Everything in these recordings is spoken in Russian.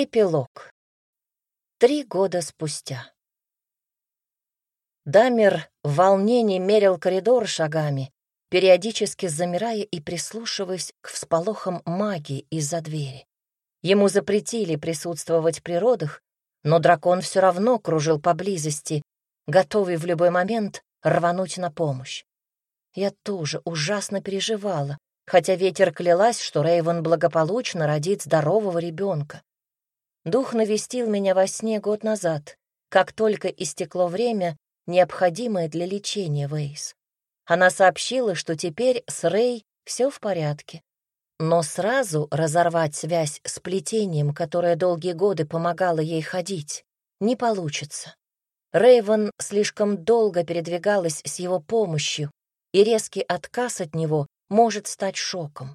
Эпилог. Три года спустя. Дамер в волнении мерил коридор шагами, периодически замирая и прислушиваясь к всполохам магии из-за двери. Ему запретили присутствовать при родах, но дракон все равно кружил поблизости, готовый в любой момент рвануть на помощь. Я тоже ужасно переживала, хотя ветер клялась, что Рейвен благополучно родит здорового ребенка. Дух навестил меня во сне год назад, как только истекло время, необходимое для лечения Вейс. Она сообщила, что теперь с Рей все в порядке. Но сразу разорвать связь с плетением, которое долгие годы помогало ей ходить, не получится. Рейвен слишком долго передвигалась с его помощью, и резкий отказ от него может стать шоком.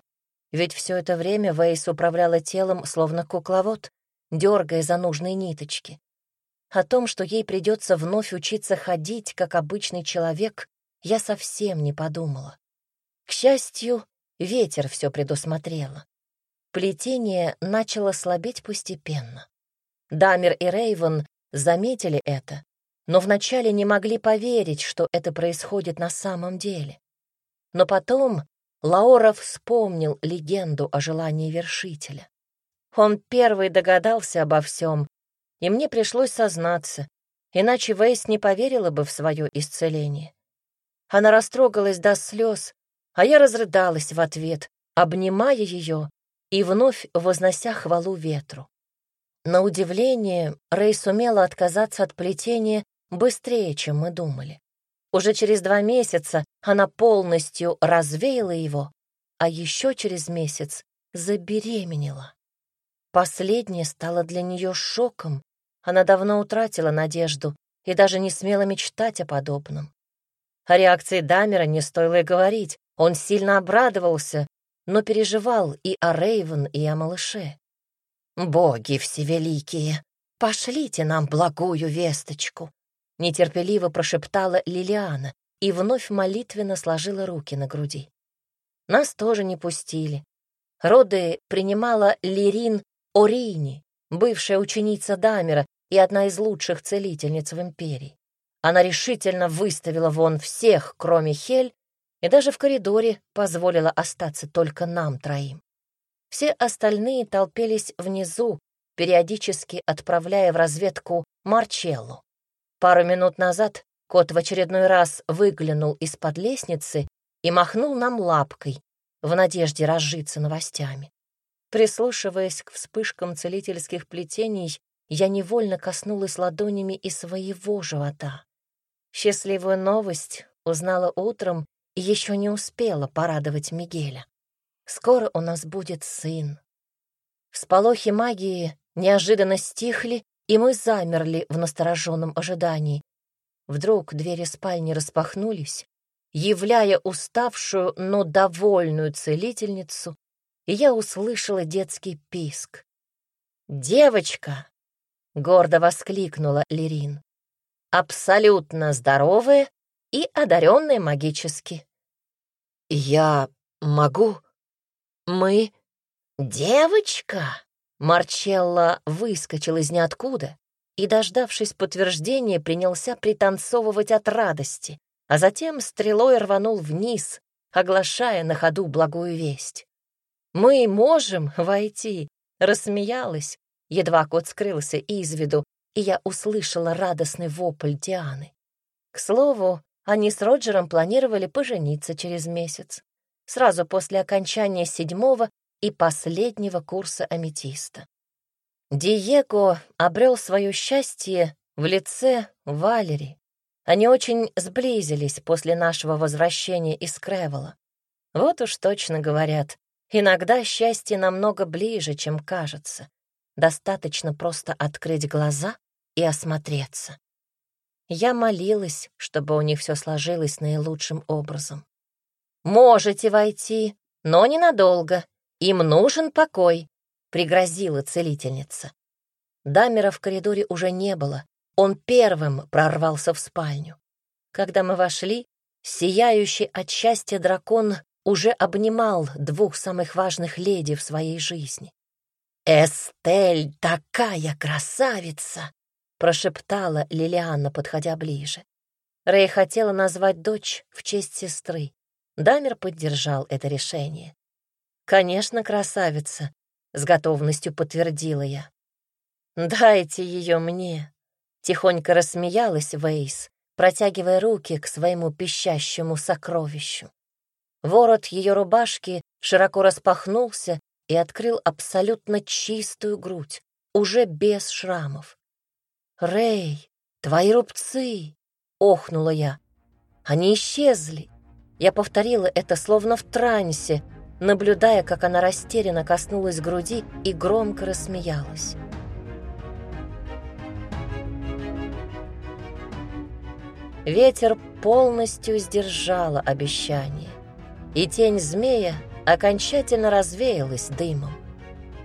Ведь все это время Вейс управляла телом словно кукловод, дергая за нужные ниточки. О том, что ей придется вновь учиться ходить, как обычный человек, я совсем не подумала. К счастью, ветер все предусмотрела. Плетение начало слабеть постепенно. Дамер и Рейвен заметили это, но вначале не могли поверить, что это происходит на самом деле. Но потом Лаора вспомнил легенду о желании вершителя. Он первый догадался обо всем, и мне пришлось сознаться, иначе Вейс не поверила бы в свое исцеление. Она растрогалась до слез, а я разрыдалась в ответ, обнимая ее и вновь вознося хвалу ветру. На удивление, Рэй сумела отказаться от плетения быстрее, чем мы думали. Уже через два месяца она полностью развеяла его, а еще через месяц забеременела. Последнее стало для нее шоком. Она давно утратила надежду и даже не смела мечтать о подобном. О реакции Дамера не стоило и говорить. Он сильно обрадовался, но переживал и о Рейвен, и о малыше. «Боги всевеликие, пошлите нам благую весточку!» Нетерпеливо прошептала Лилиана и вновь молитвенно сложила руки на груди. Нас тоже не пустили. Роды принимала Лирин Орини, бывшая ученица Дамера и одна из лучших целительниц в империи. Она решительно выставила вон всех, кроме Хель, и даже в коридоре позволила остаться только нам троим. Все остальные толпились внизу, периодически отправляя в разведку Марчеллу. Пару минут назад кот в очередной раз выглянул из-под лестницы и махнул нам лапкой в надежде разжиться новостями. Прислушиваясь к вспышкам целительских плетений, я невольно коснулась ладонями и своего живота. Счастливую новость узнала утром и еще не успела порадовать Мигеля. Скоро у нас будет сын. Всполохи магии неожиданно стихли, и мы замерли в настороженном ожидании. Вдруг двери спальни распахнулись, являя уставшую, но довольную целительницу и я услышала детский писк. «Девочка!» — гордо воскликнула Лерин. «Абсолютно здоровая и одаренная магически». «Я могу? Мы...» «Девочка!» Марчелла выскочил из ниоткуда и, дождавшись подтверждения, принялся пританцовывать от радости, а затем стрелой рванул вниз, оглашая на ходу благую весть. «Мы можем войти», — рассмеялась. Едва кот скрылся из виду, и я услышала радостный вопль Дианы. К слову, они с Роджером планировали пожениться через месяц, сразу после окончания седьмого и последнего курса аметиста. Диего обрел свое счастье в лице Валери. Они очень сблизились после нашего возвращения из Кревела. Вот уж точно говорят, Иногда счастье намного ближе, чем кажется. Достаточно просто открыть глаза и осмотреться. Я молилась, чтобы у них все сложилось наилучшим образом. «Можете войти, но ненадолго. Им нужен покой», — пригрозила целительница. Дамера в коридоре уже не было. Он первым прорвался в спальню. Когда мы вошли, сияющий от счастья дракон уже обнимал двух самых важных леди в своей жизни. «Эстель такая красавица!» — прошептала Лилианна, подходя ближе. Рэй хотела назвать дочь в честь сестры. Дамер поддержал это решение. «Конечно, красавица», — с готовностью подтвердила я. «Дайте ее мне», — тихонько рассмеялась Вейс, протягивая руки к своему пищащему сокровищу. Ворот ее рубашки широко распахнулся и открыл абсолютно чистую грудь, уже без шрамов. «Рэй, твои рубцы!» — охнула я. «Они исчезли!» Я повторила это словно в трансе, наблюдая, как она растерянно коснулась груди и громко рассмеялась. Ветер полностью сдержала обещание, и тень змея окончательно развеялась дымом.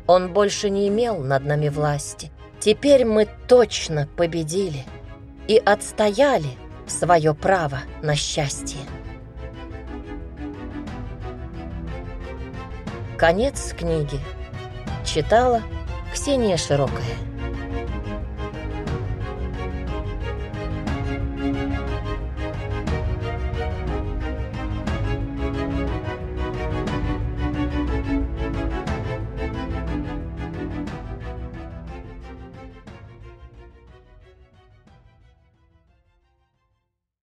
Он больше не имел над нами власти. Теперь мы точно победили и отстояли свое право на счастье. Конец книги. Читала Ксения Широкая.